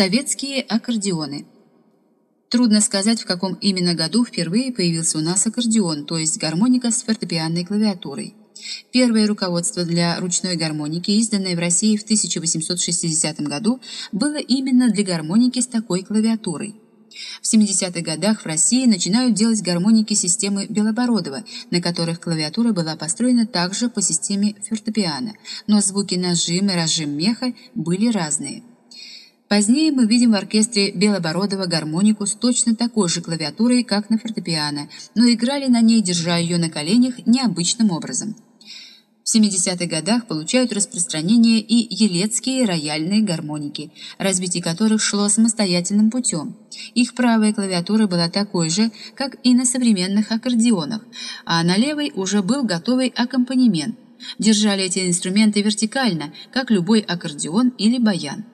Советские аккордеоны. Трудно сказать, в каком именно году впервые появился у нас аккордеон, то есть гармоника с фортепианной клавиатурой. Первое руководство для ручной гармоники, изданное в России в 1860 году, было именно для гармоники с такой клавиатурой. В 70-х годах в России начинают делать гармоники системы Белобородова, на которых клавиатура была построена также по системе фортепиано, но звуки нажим и разжим меха были разные. Позднее мы видим в оркестре Белобородова гармонику с точно такой же клавиатурой, как на фортепиано, но играли на ней, держа ее на коленях, необычным образом. В 70-х годах получают распространение и елецкие рояльные гармоники, развитие которых шло самостоятельным путем. Их правая клавиатура была такой же, как и на современных аккордеонах, а на левой уже был готовый аккомпанемент. Держали эти инструменты вертикально, как любой аккордеон или баян.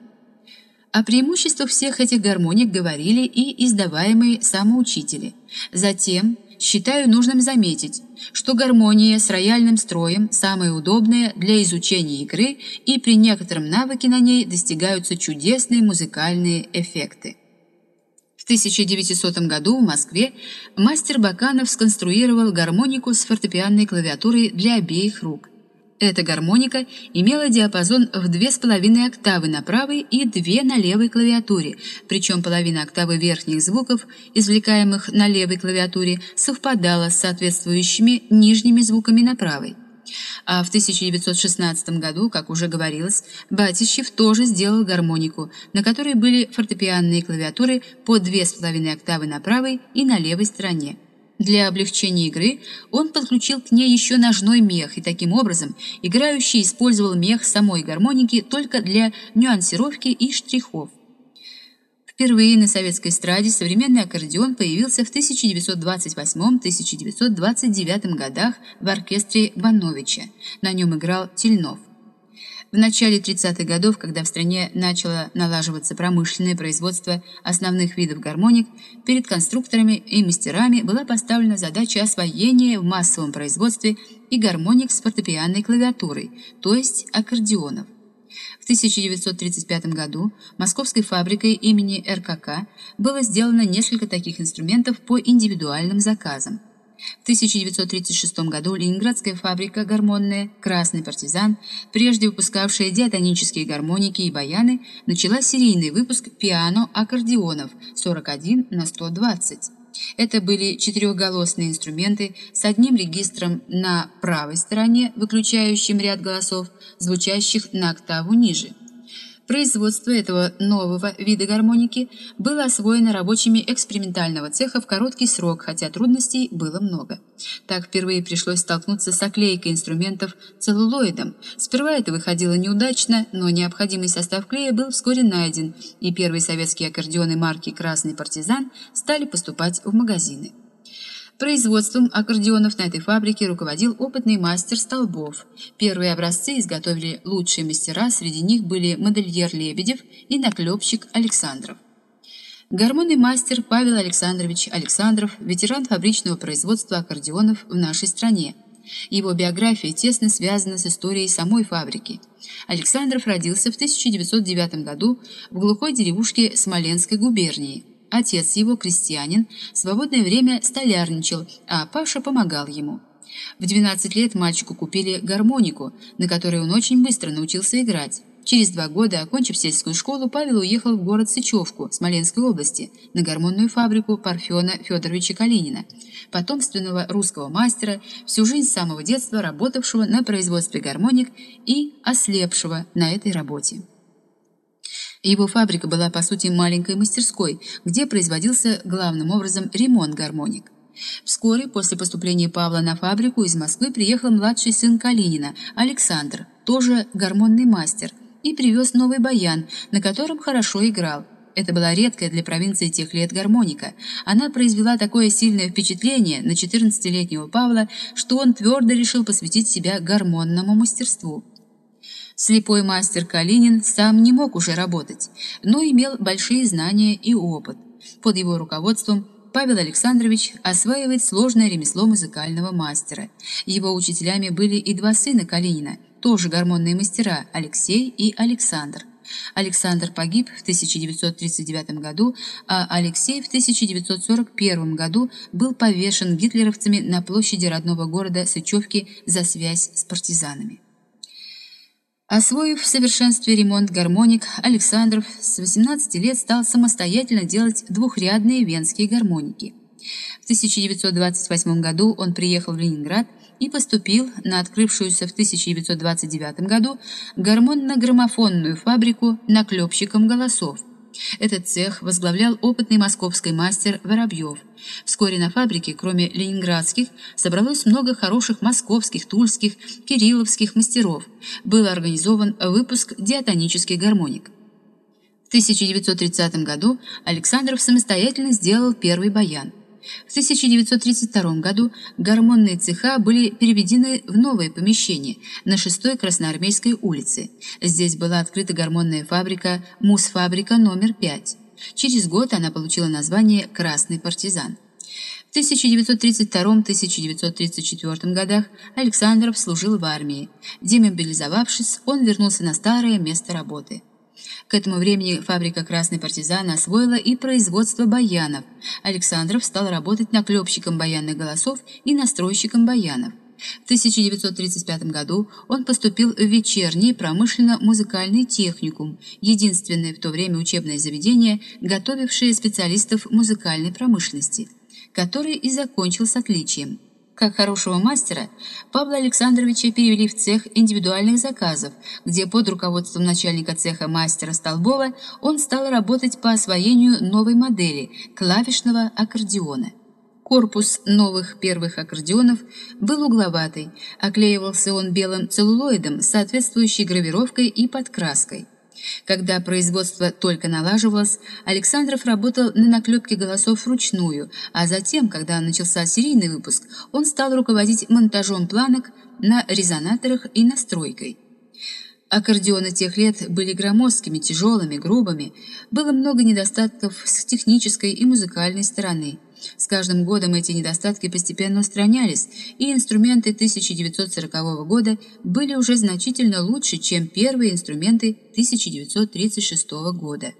О преимуществах всех этих гармоник говорили и издаваемые самоучители. Затем считаю нужным заметить, что гармония с рояльным строем самая удобная для изучения игры и при некотором навыке на ней достигаются чудесные музыкальные эффекты. В 1900 году в Москве мастер Баканов сконструировал гармонику с фортепианной клавиатурой для обеих рук. Эта гармоника имела диапазон в 2,5 октавы на правой и 2 на левой клавиатуре, причем половина октавы верхних звуков, извлекаемых на левой клавиатуре, совпадала с соответствующими нижними звуками на правой. А в 1916 году, как уже говорилось, Батищев тоже сделал гармонику, на которой были фортепианные клавиатуры по 2,5 октавы на правой и на левой стороне. Для облегчения игры он подключил к ней еще ножной мех, и таким образом играющий использовал мех самой гармоники только для нюансировки и штрихов. Впервые на советской эстраде современный аккордеон появился в 1928-1929 годах в оркестре Вановича. На нем играл Тельнов. В начале 30-х годов, когда в стране начало налаживаться промышленное производство основных видов гармоник, перед конструкторами и мастерами была поставлена задача освоения в массовом производстве и гармоник с фортепианной клавиатурой, то есть аккордеонов. В 1935 году Московской фабрикой имени РКК было сделано несколько таких инструментов по индивидуальным заказам. В 1936 году Ленинградская фабрика гармонная «Красный партизан», прежде выпускавшая диатонические гармоники и баяны, начала серийный выпуск пиано-аккордеонов 41 на 120. Это были четырехголосные инструменты с одним регистром на правой стороне, выключающим ряд голосов, звучащих на октаву ниже. Производство этого нового вида гармоники было освоено рабочими экспериментального цеха в короткий срок, хотя трудностей было много. Так впервые пришлось столкнуться с оклейкой инструментов целлулоидом. Сперва это выходило неудачно, но необходимый состав клея был вскоре найден, и первые советские аккордеоны марки «Красный партизан» стали поступать в магазины. Производством аккордеонов на этой фабрике руководил опытный мастер Столбов. Первые образцы изготовили лучшие мастера, среди них были модельер Лебедев и наклепщик Александров. Гармонный мастер Павел Александрович Александров, ветеран фабричного производства аккордеонов в нашей стране. Его биография тесно связана с историей самой фабрики. Александров родился в 1909 году в глухой деревушке Смоленской губернии. Отец его, крестьянин, в свободное время столярничал, а Паша помогал ему. В 12 лет мальчику купили гармонику, на которой он очень быстро научился играть. Через два года, окончив сельскую школу, Павел уехал в город Сычевку Смоленской области на гармонную фабрику Парфена Федоровича Калинина, потомственного русского мастера, всю жизнь с самого детства работавшего на производстве гармоник и ослепшего на этой работе. Его фабрика была, по сути, маленькой мастерской, где производился главным образом ремонт гармоник. Вскоре после поступления Павла на фабрику из Москвы приехал младший сын Калинина, Александр, тоже гармонный мастер, и привез новый баян, на котором хорошо играл. Это была редкая для провинции тех лет гармоника. Она произвела такое сильное впечатление на 14-летнего Павла, что он твердо решил посвятить себя гармонному мастерству. Слепой мастер Калинин сам не мог уже работать, но имел большие знания и опыт. Под его руководством Павел Александрович осваивает сложное ремесло музыкального мастера. Его учителями были и два сына Калинина, тоже гармонные мастера Алексей и Александр. Александр погиб в 1939 году, а Алексей в 1941 году был повешен гитлеровцами на площади родного города Сычевки за связь с партизанами. Освоив в совершенстве ремонт гармоник, Александров с 18 лет стал самостоятельно делать двухрядные венские гармоники. В 1928 году он приехал в Ленинград и поступил на открывшуюся в 1929 году гормонно-граммофонную фабрику наклепщиком голосов. Этот цех возглавлял опытный московский мастер Воробьев. Вскоре на фабрике, кроме ленинградских, собралось много хороших московских, тульских, кирилловских мастеров. Был организован выпуск диатонических гармоник. В 1930 году Александров самостоятельно сделал первый баян. В 1932 году гормонные цеха были переведены в новое помещение на 6-й Красноармейской улице. Здесь была открыта гормонная фабрика «Мусфабрика номер 5». Через год она получила название «Красный партизан». В 1932-1934 годах Александров служил в армии. Демобилизовавшись, он вернулся на старое место работы. К этому времени фабрика «Красный партизан» освоила и производство баянов. Александров стал работать наклепщиком баянных голосов и настройщиком баянов. В 1935 году он поступил в вечерний промышленно-музыкальный техникум, единственное в то время учебное заведение, готовившее специалистов музыкальной промышленности, который и закончил с отличием. Как хорошего мастера, Павла Александровича перевели в цех индивидуальных заказов, где под руководством начальника цеха мастера Столбова он стал работать по освоению новой модели клавишного аккордеона. Корпус новых первых аккордеонов был угловатый, оклеивался он белым целлулоидом с соответствующей гравировкой и подкраской. Когда производство только налаживалось, Александров работал на наклепке голосов вручную, а затем, когда начался серийный выпуск, он стал руководить монтажом планок на резонаторах и настройкой. Аккордеоны тех лет были громоздкими, тяжелыми, грубыми. Было много недостатков с технической и музыкальной стороны. С каждым годом эти недостатки постепенно устранялись, и инструменты 1940 года были уже значительно лучше, чем первые инструменты 1936 года.